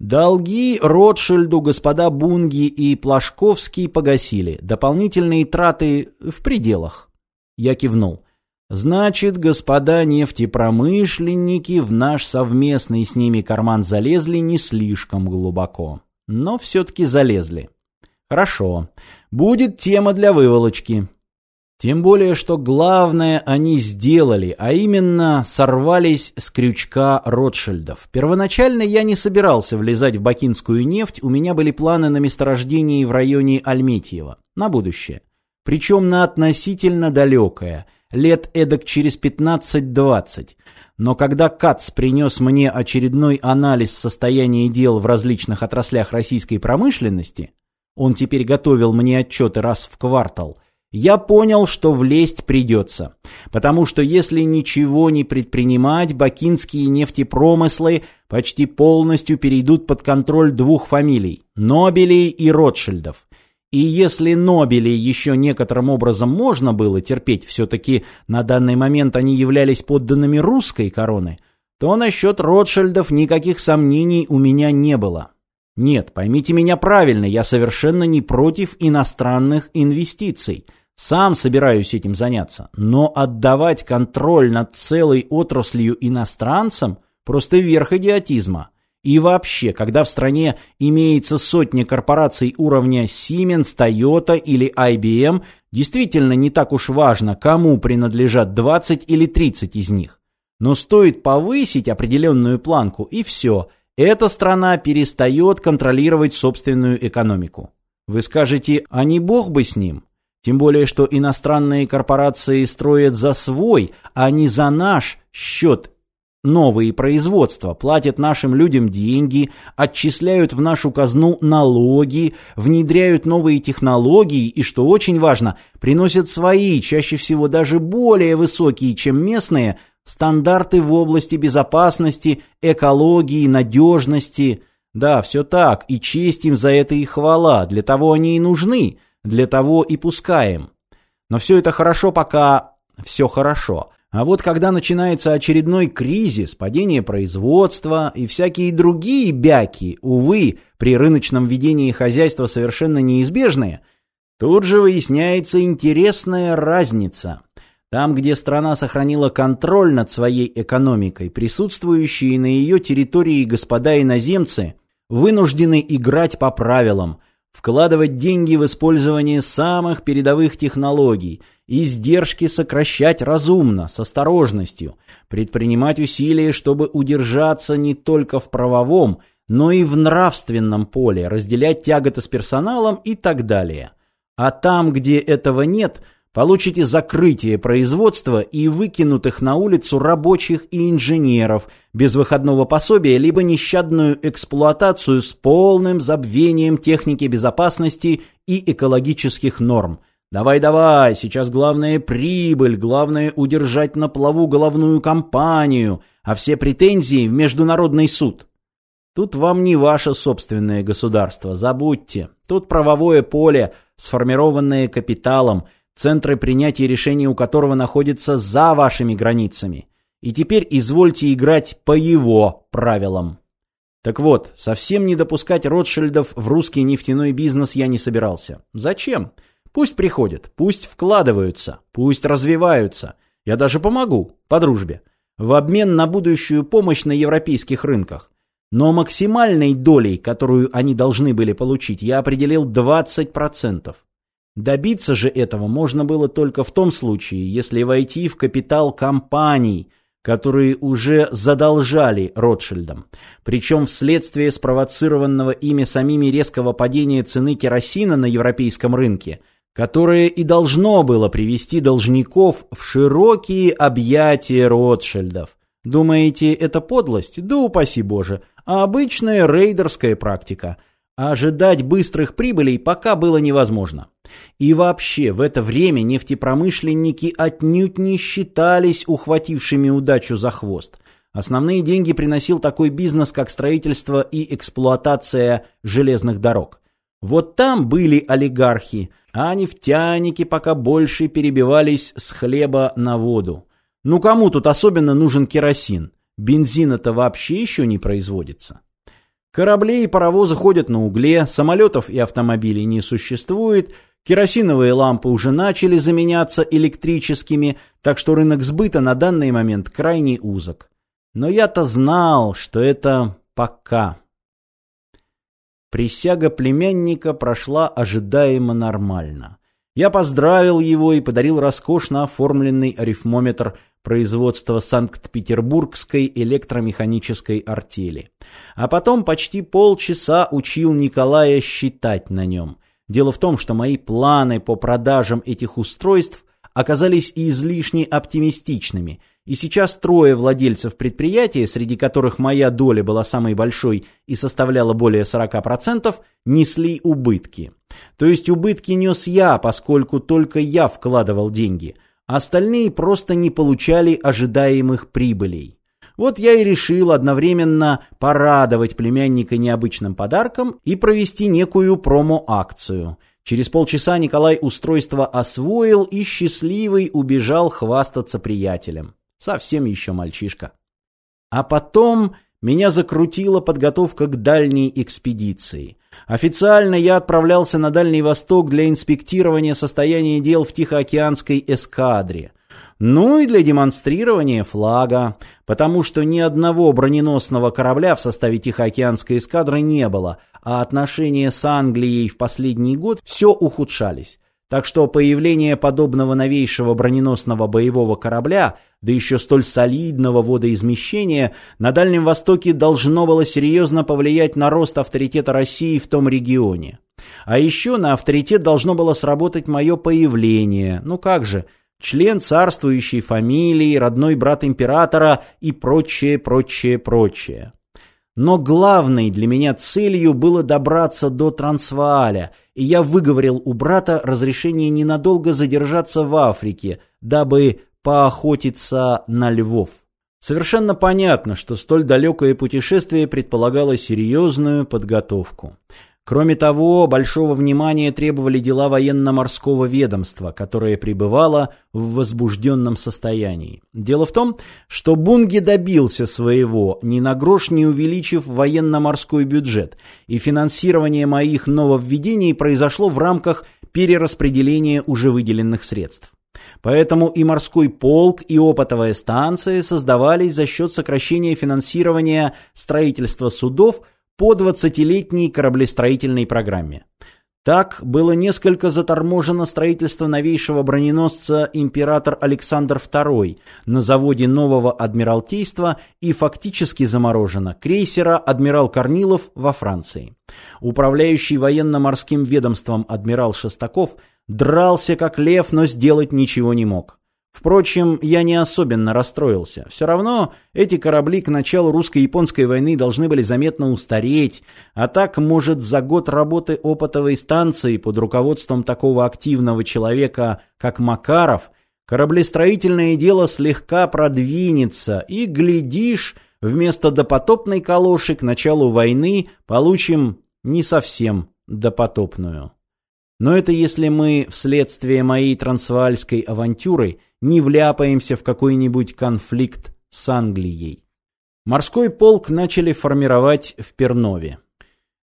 Долги Ротшильду господа Бунги и Плашковский погасили. Дополнительные траты в пределах. Я кивнул. Значит, господа нефтепромышленники в наш совместный с ними карман залезли не слишком глубоко. Но все-таки залезли. Хорошо. Будет тема для выволочки. Тем более, что главное они сделали, а именно сорвались с крючка Ротшильдов. Первоначально я не собирался влезать в бакинскую нефть, у меня были планы на месторождении в районе Альметьева. На будущее. Причем на относительно далекое, лет эдак через 15-20. Но когда КАЦ принес мне очередной анализ состояния дел в различных отраслях российской промышленности, он теперь готовил мне отчеты раз в квартал – я понял, что влезть придется. Потому что если ничего не предпринимать, бакинские нефтепромыслы почти полностью перейдут под контроль двух фамилий – Нобелей и Ротшильдов. И если Нобелей еще некоторым образом можно было терпеть, все-таки на данный момент они являлись подданными русской короны, то насчет Ротшильдов никаких сомнений у меня не было. Нет, поймите меня правильно, я совершенно не против иностранных инвестиций – сам собираюсь этим заняться, но отдавать контроль над целой отраслью иностранцам – просто верх идиотизма. И вообще, когда в стране имеется сотни корпораций уровня Siemens, Toyota или IBM, действительно не так уж важно, кому принадлежат 20 или 30 из них. Но стоит повысить определенную планку, и все, эта страна перестает контролировать собственную экономику. Вы скажете, а не бог бы с ним? Тем более, что иностранные корпорации строят за свой, а не за наш счет. Новые производства, платят нашим людям деньги, отчисляют в нашу казну налоги, внедряют новые технологии и, что очень важно, приносят свои, чаще всего даже более высокие, чем местные, стандарты в области безопасности, экологии, надежности. Да, все так, и честь им за это и хвала, для того они и нужны – для того и пускаем. Но все это хорошо, пока все хорошо. А вот когда начинается очередной кризис, падение производства и всякие другие бяки, увы, при рыночном ведении хозяйства совершенно неизбежные, тут же выясняется интересная разница. Там, где страна сохранила контроль над своей экономикой, присутствующие на ее территории господа иноземцы вынуждены играть по правилам, вкладывать деньги в использование самых передовых технологий, издержки сокращать разумно, с осторожностью, предпринимать усилия, чтобы удержаться не только в правовом, но и в нравственном поле, разделять тяготы с персоналом и так далее. А там, где этого нет – Получите закрытие производства и выкинутых на улицу рабочих и инженеров без выходного пособия, либо нещадную эксплуатацию с полным забвением техники безопасности и экологических норм. Давай-давай, сейчас главное прибыль, главное удержать на плаву головную компанию, а все претензии в международный суд. Тут вам не ваше собственное государство, забудьте. Тут правовое поле, сформированное капиталом – центры принятия решений у которого находятся за вашими границами. И теперь извольте играть по его правилам. Так вот, совсем не допускать Ротшильдов в русский нефтяной бизнес я не собирался. Зачем? Пусть приходят, пусть вкладываются, пусть развиваются. Я даже помогу, по дружбе, в обмен на будущую помощь на европейских рынках. Но максимальной долей, которую они должны были получить, я определил 20%. Добиться же этого можно было только в том случае, если войти в капитал компаний, которые уже задолжали Ротшильдам. Причем вследствие спровоцированного ими самими резкого падения цены керосина на европейском рынке, которое и должно было привести должников в широкие объятия Ротшильдов. Думаете, это подлость? Да упаси Боже, а обычная рейдерская практика – а ожидать быстрых прибылей пока было невозможно. И вообще, в это время нефтепромышленники отнюдь не считались ухватившими удачу за хвост. Основные деньги приносил такой бизнес, как строительство и эксплуатация железных дорог. Вот там были олигархи, а нефтяники пока больше перебивались с хлеба на воду. Ну кому тут особенно нужен керосин? Бензина-то вообще еще не производится. Корабли и паровозы ходят на угле, самолетов и автомобилей не существует, керосиновые лампы уже начали заменяться электрическими, так что рынок сбыта на данный момент крайне узок. Но я-то знал, что это пока. Присяга племянника прошла ожидаемо нормально. Я поздравил его и подарил роскошно оформленный арифмометр производства Санкт-Петербургской электромеханической артели. А потом почти полчаса учил Николая считать на нем. Дело в том, что мои планы по продажам этих устройств оказались излишне оптимистичными – и сейчас трое владельцев предприятия, среди которых моя доля была самой большой и составляла более 40%, несли убытки. То есть убытки нес я, поскольку только я вкладывал деньги. Остальные просто не получали ожидаемых прибылей. Вот я и решил одновременно порадовать племянника необычным подарком и провести некую промо-акцию. Через полчаса Николай устройство освоил и счастливый убежал хвастаться приятелем. Совсем еще мальчишка. А потом меня закрутила подготовка к дальней экспедиции. Официально я отправлялся на Дальний Восток для инспектирования состояния дел в Тихоокеанской эскадре. Ну и для демонстрирования флага, потому что ни одного броненосного корабля в составе Тихоокеанской эскадры не было, а отношения с Англией в последний год все ухудшались. Так что появление подобного новейшего броненосного боевого корабля, да еще столь солидного водоизмещения, на Дальнем Востоке должно было серьезно повлиять на рост авторитета России в том регионе. А еще на авторитет должно было сработать мое появление. Ну как же, член царствующей фамилии, родной брат императора и прочее, прочее, прочее. Но главной для меня целью было добраться до Трансвааля, и я выговорил у брата разрешение ненадолго задержаться в Африке, дабы поохотиться на львов. Совершенно понятно, что столь далекое путешествие предполагало серьезную подготовку. Кроме того, большого внимания требовали дела военно-морского ведомства, которое пребывало в возбужденном состоянии. Дело в том, что Бунги добился своего, ни на грош не увеличив военно-морской бюджет, и финансирование моих нововведений произошло в рамках перераспределения уже выделенных средств. Поэтому и морской полк, и опытовая станция создавались за счет сокращения финансирования строительства судов – по 20-летней кораблестроительной программе. Так было несколько заторможено строительство новейшего броненосца император Александр II на заводе нового Адмиралтейства и фактически заморожено крейсера «Адмирал Корнилов» во Франции. Управляющий военно-морским ведомством адмирал Шестаков дрался как лев, но сделать ничего не мог. Впрочем, я не особенно расстроился. Все равно эти корабли к началу русско-японской войны должны были заметно устареть, а так, может, за год работы опытовой станции под руководством такого активного человека, как Макаров, кораблестроительное дело слегка продвинется, и, глядишь, вместо допотопной калоши к началу войны получим не совсем допотопную. Но это если мы вследствие моей трансваальской авантюры не вляпаемся в какой-нибудь конфликт с Англией. Морской полк начали формировать в Пернове.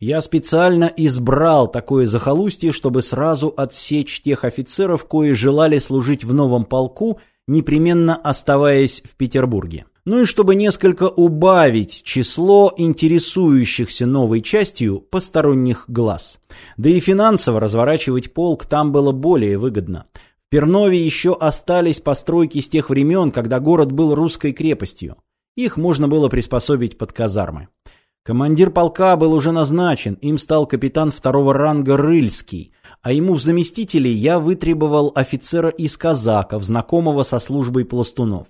Я специально избрал такое захолустье, чтобы сразу отсечь тех офицеров, кои желали служить в новом полку, непременно оставаясь в Петербурге. Ну и чтобы несколько убавить число интересующихся новой частью посторонних глаз. Да и финансово разворачивать полк там было более выгодно. В Пернове еще остались постройки с тех времен, когда город был русской крепостью. Их можно было приспособить под казармы. Командир полка был уже назначен, им стал капитан второго ранга Рыльский, а ему в заместители я вытребовал офицера из казаков, знакомого со службой пластунов.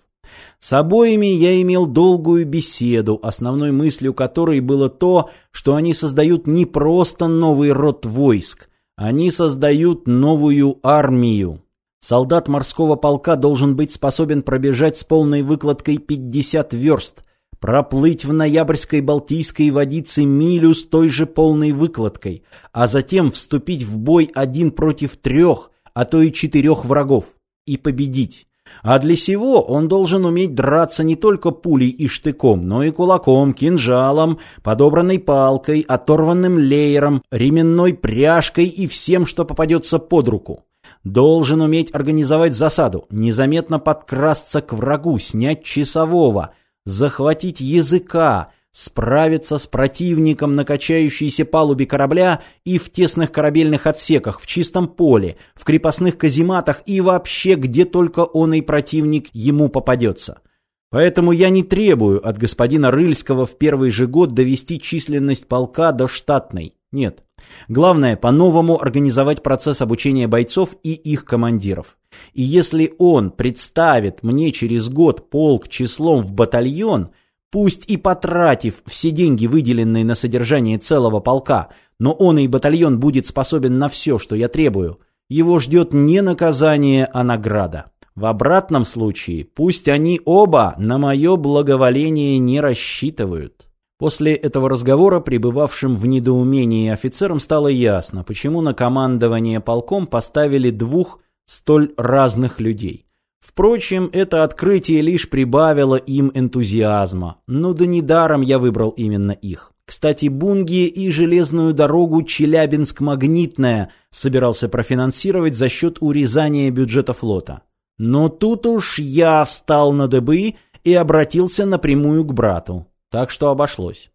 С обоими я имел долгую беседу, основной мыслью которой было то, что они создают не просто новый род войск, они создают новую армию. Солдат морского полка должен быть способен пробежать с полной выкладкой 50 верст, проплыть в ноябрьской Балтийской водице милю с той же полной выкладкой, а затем вступить в бой один против трех, а то и четырех врагов и победить. А для сего он должен уметь драться не только пулей и штыком, но и кулаком, кинжалом, подобранной палкой, оторванным леером, ременной пряжкой и всем, что попадется под руку. Должен уметь организовать засаду, незаметно подкрасться к врагу, снять часового, захватить языка, справиться с противником на качающейся палубе корабля и в тесных корабельных отсеках, в чистом поле, в крепостных казематах и вообще где только он и противник ему попадется. Поэтому я не требую от господина Рыльского в первый же год довести численность полка до штатной. Нет. Главное, по-новому организовать процесс обучения бойцов и их командиров. И если он представит мне через год полк числом в батальон, пусть и потратив все деньги, выделенные на содержание целого полка, но он и батальон будет способен на все, что я требую, его ждет не наказание, а награда. В обратном случае, пусть они оба на мое благоволение не рассчитывают. После этого разговора пребывавшим в недоумении офицерам стало ясно, почему на командование полком поставили двух столь разных людей. Впрочем, это открытие лишь прибавило им энтузиазма. Ну да недаром я выбрал именно их. Кстати, Бунги и железную дорогу Челябинск-Магнитная собирался профинансировать за счет урезания бюджета флота. Но тут уж я встал на дыбы и обратился напрямую к брату так что обошлось.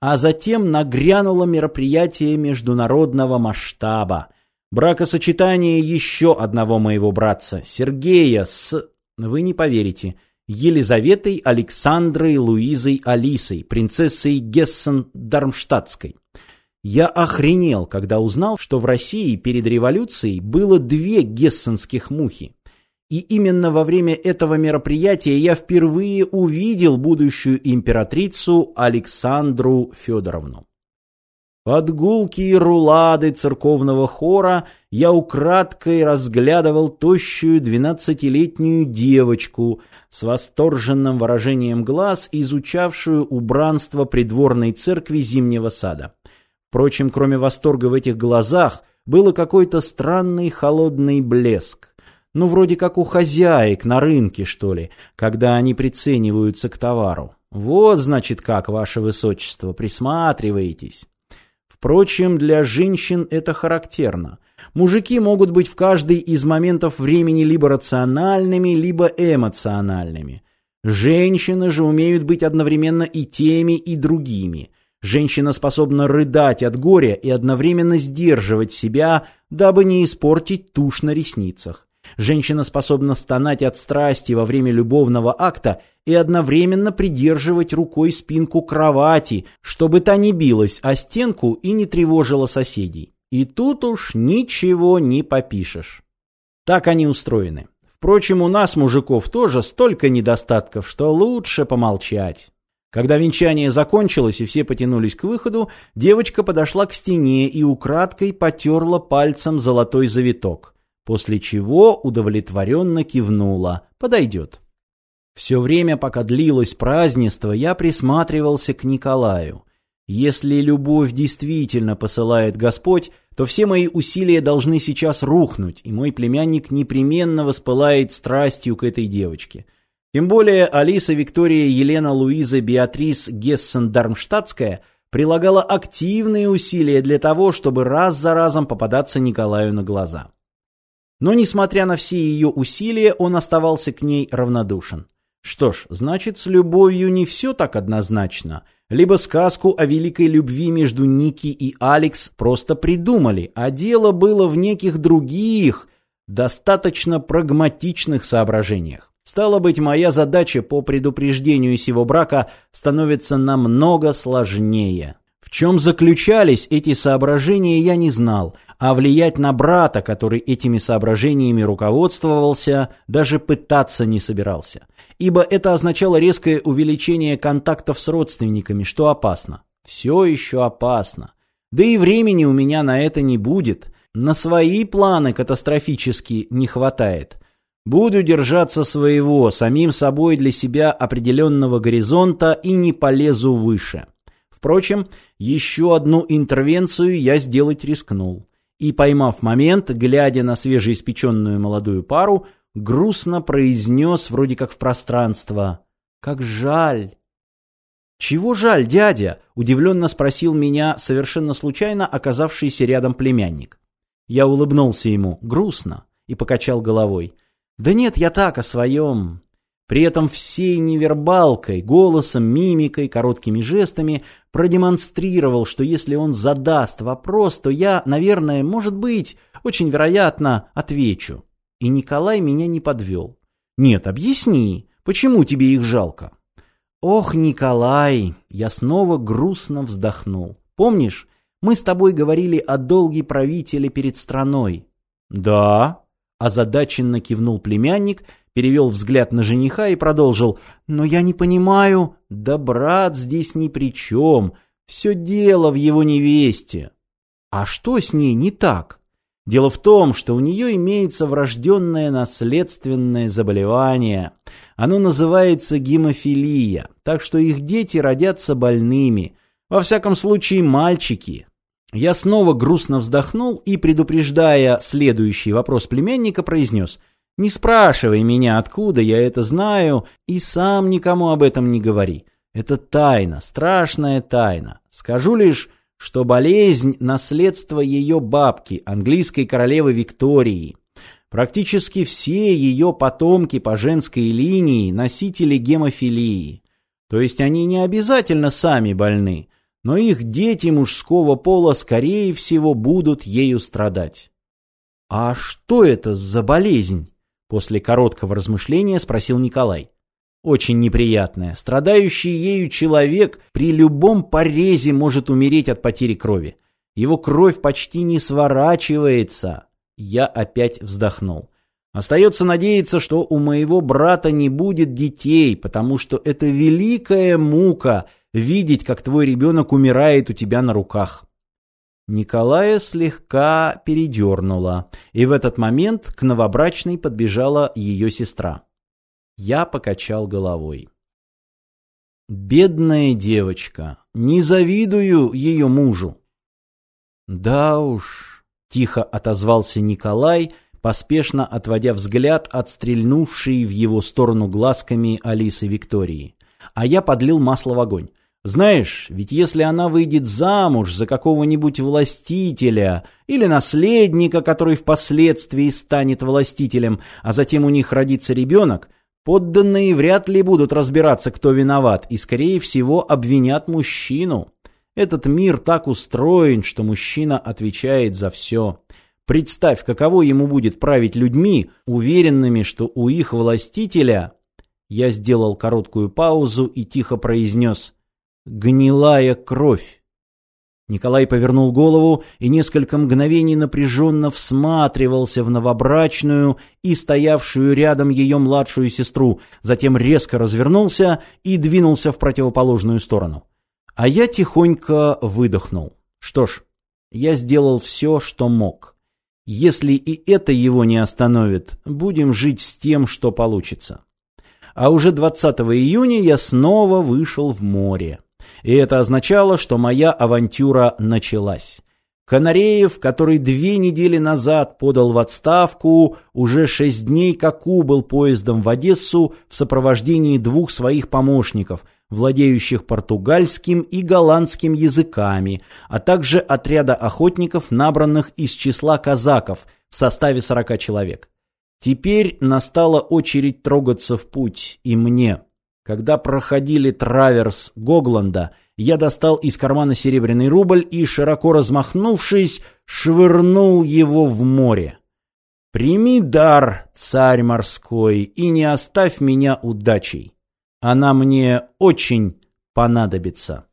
А затем нагрянуло мероприятие международного масштаба. Бракосочетание еще одного моего братца, Сергея, с... Вы не поверите. Елизаветой Александрой Луизой Алисой, принцессой Гессен-Дармштадтской. Я охренел, когда узнал, что в России перед революцией было две гессенских мухи. И именно во время этого мероприятия я впервые увидел будущую императрицу Александру Федоровну. Под гулкие рулады церковного хора я украдкой разглядывал тощую двенадцатилетнюю девочку с восторженным выражением глаз, изучавшую убранство придворной церкви Зимнего сада. Впрочем, кроме восторга в этих глазах, было какой-то странный холодный блеск. Ну, вроде как у хозяек на рынке, что ли, когда они прицениваются к товару. Вот, значит, как, ваше высочество, присматриваетесь. Впрочем, для женщин это характерно. Мужики могут быть в каждый из моментов времени либо рациональными, либо эмоциональными. Женщины же умеют быть одновременно и теми, и другими. Женщина способна рыдать от горя и одновременно сдерживать себя, дабы не испортить тушь на ресницах. Женщина способна стонать от страсти во время любовного акта и одновременно придерживать рукой спинку кровати, чтобы та не билась о стенку и не тревожила соседей. И тут уж ничего не попишешь. Так они устроены. Впрочем, у нас, мужиков, тоже столько недостатков, что лучше помолчать. Когда венчание закончилось и все потянулись к выходу, девочка подошла к стене и украдкой потерла пальцем золотой завиток после чего удовлетворенно кивнула. Подойдет. Все время, пока длилось празднество, я присматривался к Николаю. Если любовь действительно посылает Господь, то все мои усилия должны сейчас рухнуть, и мой племянник непременно воспылает страстью к этой девочке. Тем более Алиса Виктория Елена Луиза Беатрис Гессен-Дармштадтская прилагала активные усилия для того, чтобы раз за разом попадаться Николаю на глаза. Но, несмотря на все ее усилия, он оставался к ней равнодушен. Что ж, значит, с любовью не все так однозначно. Либо сказку о великой любви между Ники и Алекс просто придумали, а дело было в неких других, достаточно прагматичных соображениях. Стало быть, моя задача по предупреждению сего брака становится намного сложнее. В чем заключались эти соображения, я не знал, а влиять на брата, который этими соображениями руководствовался, даже пытаться не собирался. Ибо это означало резкое увеличение контактов с родственниками, что опасно. Все еще опасно. Да и времени у меня на это не будет. На свои планы катастрофически не хватает. Буду держаться своего, самим собой для себя определенного горизонта и не полезу выше. Впрочем, еще одну интервенцию я сделать рискнул. И, поймав момент, глядя на свежеиспеченную молодую пару, грустно произнес вроде как в пространство. «Как жаль!» «Чего жаль, дядя?» – удивленно спросил меня совершенно случайно оказавшийся рядом племянник. Я улыбнулся ему, грустно, и покачал головой. «Да нет, я так, о своем. При этом всей невербалкой, голосом, мимикой, короткими жестами продемонстрировал, что если он задаст вопрос, то я, наверное, может быть, очень вероятно, отвечу. И Николай меня не подвел. «Нет, объясни, почему тебе их жалко?» «Ох, Николай!» Я снова грустно вздохнул. «Помнишь, мы с тобой говорили о долге правителя перед страной?» «Да», — озадаченно кивнул племянник, перевел взгляд на жениха и продолжил. «Но я не понимаю...» «Да брат здесь ни при чем. Все дело в его невесте». «А что с ней не так?» Дело в том, что у нее имеется врожденное наследственное заболевание. Оно называется гемофилия, так что их дети родятся больными. Во всяком случае, мальчики. Я снова грустно вздохнул и, предупреждая следующий вопрос племянника, произнес «Не спрашивай меня, откуда я это знаю, и сам никому об этом не говори. Это тайна, страшная тайна. Скажу лишь, что болезнь – наследство ее бабки, английской королевы Виктории. Практически все ее потомки по женской линии – носители гемофилии. То есть они не обязательно сами больны, но их дети мужского пола, скорее всего, будут ею страдать. «А что это за болезнь?» После короткого размышления спросил Николай очень неприятная. Страдающий ею человек при любом порезе может умереть от потери крови. Его кровь почти не сворачивается. Я опять вздохнул. Остается надеяться, что у моего брата не будет детей, потому что это великая мука видеть, как твой ребенок умирает у тебя на руках. Николая слегка передернула, и в этот момент к новобрачной подбежала ее сестра. Я покачал головой. Бедная девочка. Не завидую ее мужу. Да уж, тихо отозвался Николай, поспешно отводя взгляд от стрельнувшей в его сторону глазками Алисы Виктории. А я подлил масло в огонь. Знаешь, ведь если она выйдет замуж за какого-нибудь властителя или наследника, который впоследствии станет властителем, а затем у них родится ребенок, Подданные вряд ли будут разбираться, кто виноват, и, скорее всего, обвинят мужчину. Этот мир так устроен, что мужчина отвечает за все. Представь, каково ему будет править людьми, уверенными, что у их властителя... Я сделал короткую паузу и тихо произнес «Гнилая кровь». Николай повернул голову и несколько мгновений напряженно всматривался в новобрачную и стоявшую рядом ее младшую сестру, затем резко развернулся и двинулся в противоположную сторону. А я тихонько выдохнул. Что ж, я сделал все, что мог. Если и это его не остановит, будем жить с тем, что получится. А уже 20 июня я снова вышел в море и это означало, что моя авантюра началась. Канареев, который две недели назад подал в отставку, уже шесть дней как убыл поездом в Одессу в сопровождении двух своих помощников, владеющих португальским и голландским языками, а также отряда охотников, набранных из числа казаков в составе сорока человек. Теперь настала очередь трогаться в путь и мне. Когда проходили траверс Гогланда, я достал из кармана серебряный рубль и, широко размахнувшись, швырнул его в море. «Прими дар, царь морской, и не оставь меня удачей. Она мне очень понадобится».